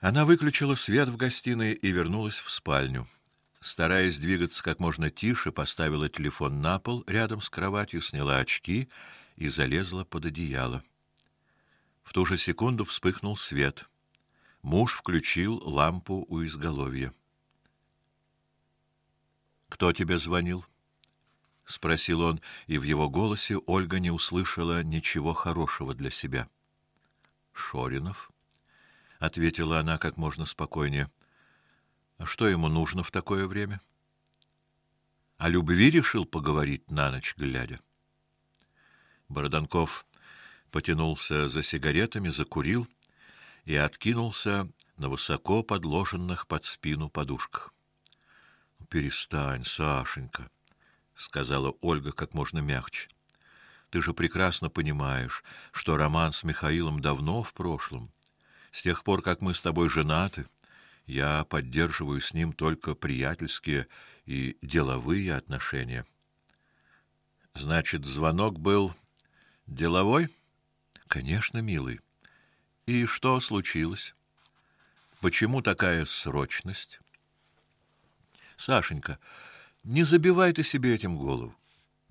Она выключила свет в гостиной и вернулась в спальню. Стараясь двигаться как можно тише, поставила телефон на пол рядом с кроватью, сняла очки и залезла под одеяло. В ту же секунду вспыхнул свет. Муж включил лампу у изголовья. Кто тебе звонил? спросил он, и в его голосе Ольга не услышала ничего хорошего для себя. Шоринов, ответила она как можно спокойнее. А что ему нужно в такое время? О любви решил поговорить на ночь глядя. Бороданков потянулся за сигаретами, закурил и откинулся на высоко подложенных под спину подушках. Перестань, Сашенька, сказала Ольга как можно мягче. Ты же прекрасно понимаешь, что роман с Михаилом давно в прошлом. С тех пор, как мы с тобой женаты, я поддерживаю с ним только приятельские и деловые отношения. Значит, звонок был деловой? Конечно, милый. И что случилось? Почему такая срочность? Сашенька, не забивай ты себе этим голову.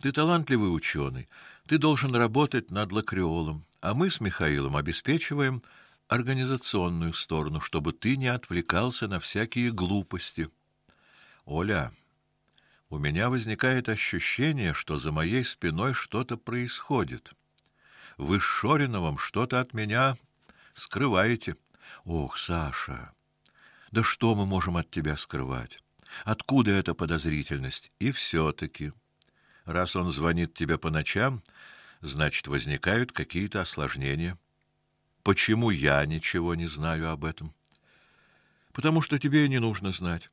Ты талантливый ученый, ты должен работать над лакреолом, а мы с Михаилом обеспечиваем организационную сторону, чтобы ты не отвлекался на всякие глупости. Оля, у меня возникает ощущение, что за моей спиной что-то происходит. Вы с Шориновым что-то от меня скрываете. Ох, Саша, да что мы можем от тебя скрывать? Откуда эта подозрительность? И все таки раз он звонит тебе по ночам, значит, возникают какие-то осложнения. Почему я ничего не знаю об этом? Потому что тебе не нужно знать.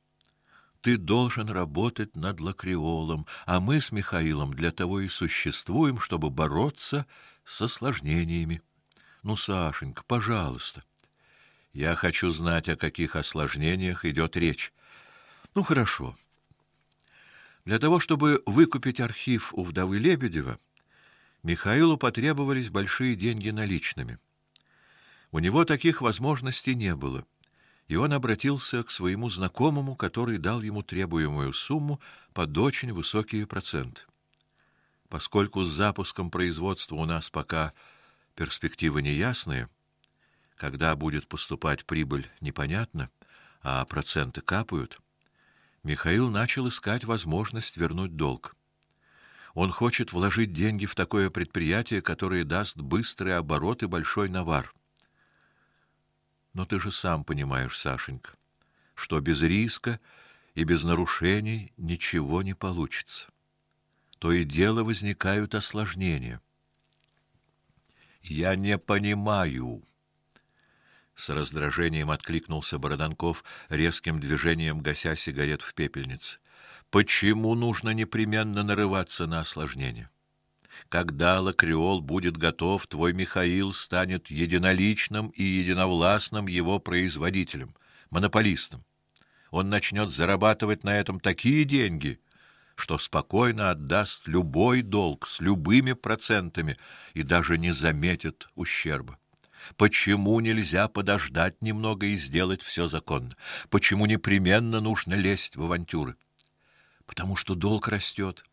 Ты должен работать над лакреолом, а мы с Михаилом для того и существуем, чтобы бороться с осложнениями. Ну, Сашенька, пожалуйста. Я хочу знать, о каких осложнениях идет речь. Ну хорошо. Для того, чтобы выкупить архив у вдовы Лебедева, Михаилу потребовались большие деньги наличными. У него таких возможностей не было, и он обратился к своему знакомому, который дал ему требуемую сумму под очень высокие проценты. Поскольку с запуском производства у нас пока перспективы неясные, когда будет поступать прибыль, непонятно, а проценты капают, Михаил начал искать возможность вернуть долг. Он хочет вложить деньги в такое предприятие, которое даст быстрый оборот и большой навар. Но ты же сам понимаешь, Сашенька, что без риска и без нарушений ничего не получится. То и дело возникают осложнения. Я не понимаю, с раздражением откликнулся Бороданков, резким движением гася сигарет в пепельнице. Почему нужно непременно нарываться на осложнения? Когда лакреол будет готов, твой Михаил станет единоличным и единовластным его производителем, монополистом. Он начнет зарабатывать на этом такие деньги, что спокойно отдаст любой долг с любыми процентами и даже не заметит ущерба. Почему нельзя подождать немного и сделать все законно? Почему непременно нужно лезть в авантюры? Потому что долг растет.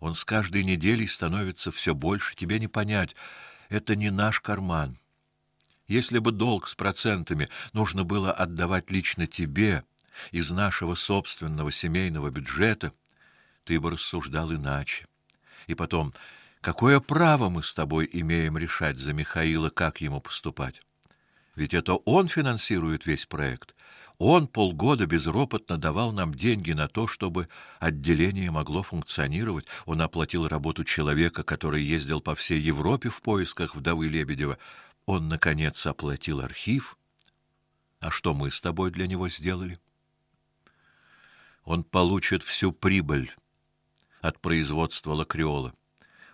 Он с каждой неделей становится все больше, тебе не понять. Это не наш карман. Если бы долг с процентами нужно было отдавать лично тебе из нашего собственного семейного бюджета, ты бы рассуждал иначе. И потом, Какое право мы с тобой имеем решать за Михаила, как ему поступать? Ведь это он финансирует весь проект. Он полгода безропотно давал нам деньги на то, чтобы отделение могло функционировать. Он оплатил работу человека, который ездил по всей Европе в поисках вдовы Лебедева. Он наконец оплатил архив. А что мы с тобой для него сделали? Он получит всю прибыль от производства лакреола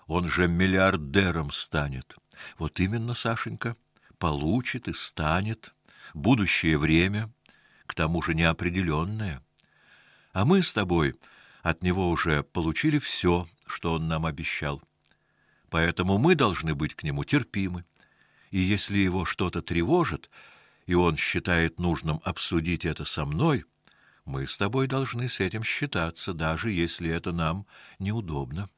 он же миллиардером станет. Вот именно, Сашенька, получит и станет. Будущее время, к тому же неопределенное. А мы с тобой от него уже получили все, что он нам обещал. Поэтому мы должны быть к нему терпимы. И если его что-то тревожит, и он считает нужным обсудить это со мной, мы с тобой должны с этим считаться, даже если это нам неудобно.